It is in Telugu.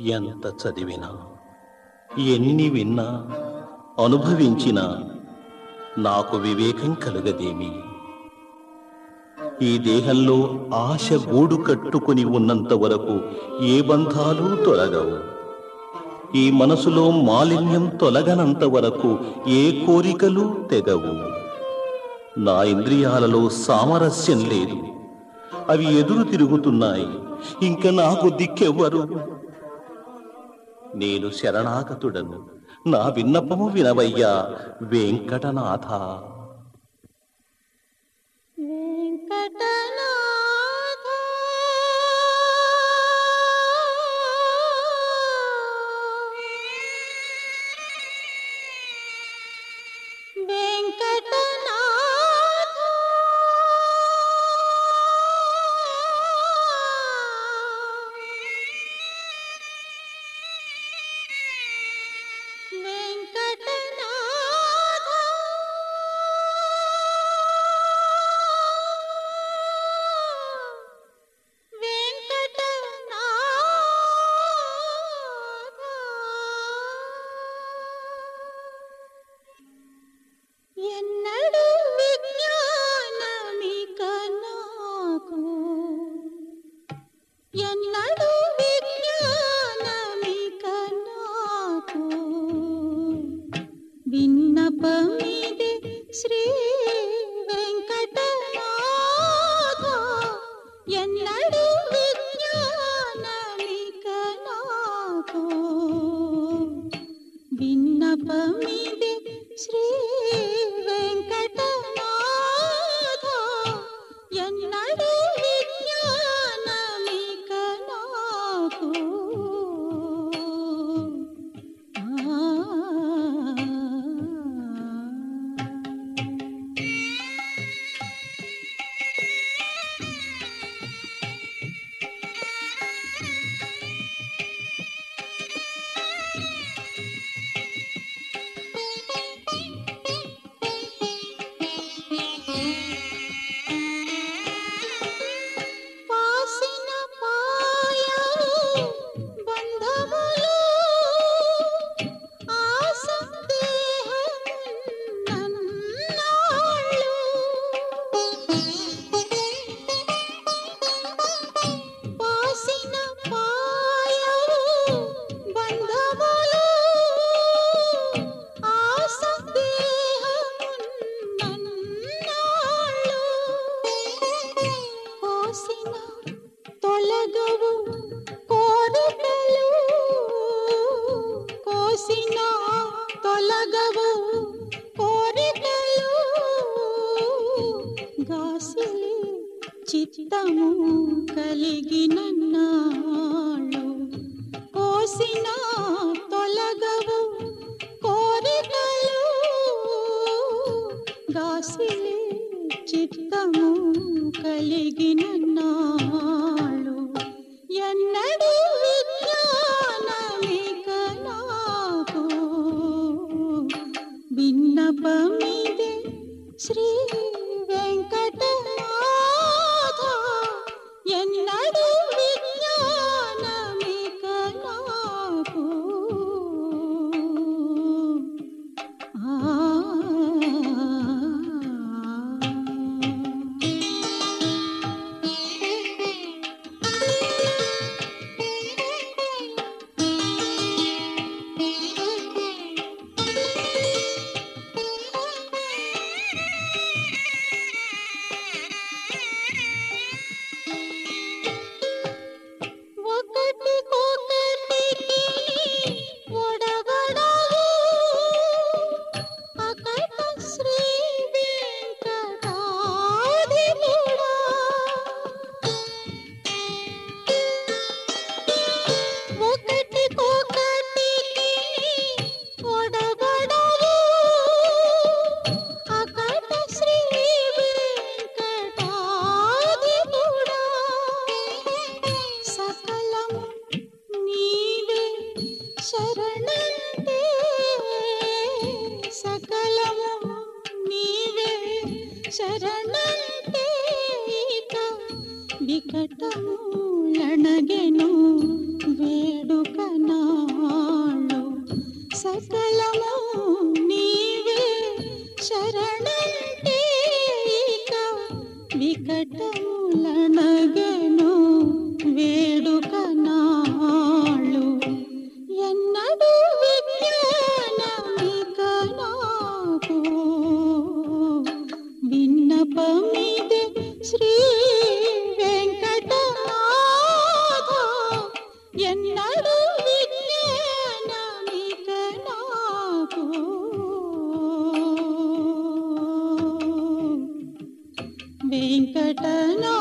ఎంత చదివినా ఎన్ని విన్నా అనుభవించినా నాకు వివేకం కలుగదేమి. ఈ దేహంలో ఆశ గూడు కట్టుకుని ఉన్నంత వరకు ఏ బంధాలు తొలగవు. ఈ మనసులో మాలిన్యం తొలగనంత వరకు ఏ కోరికలు తెగవు. నా ఇంద్రియాలలో సామరస్యం లేదు. అవి ఎదురు తిరుగుతున్నాయి. ఇంకా నాకు దిక్కెవ్వరు. నేను శరణాగతుడను. నా విన్నపము వినవయ్యా వెంకటనాథ. వెంకటనాథ ఎన్నడు విజ్ఞానమిక నాకు విన్నపమిదే శ్రీ వెంకటనాథ. ఎన్నడు విజ్ఞానమిక నాకు విన్నపమిదే శ్రీ తొలగవు కోరికలు గాసిలి చిత్తము కలిగినన్నాళ్ళు కోసిన తొలగవు కోరికలు గాసిలి చిత్తము కలిగినన్నాళ్ళు ఎన్నడు श्री శరణంటే ఇక వికటము లణగెను വെങ്കടനോ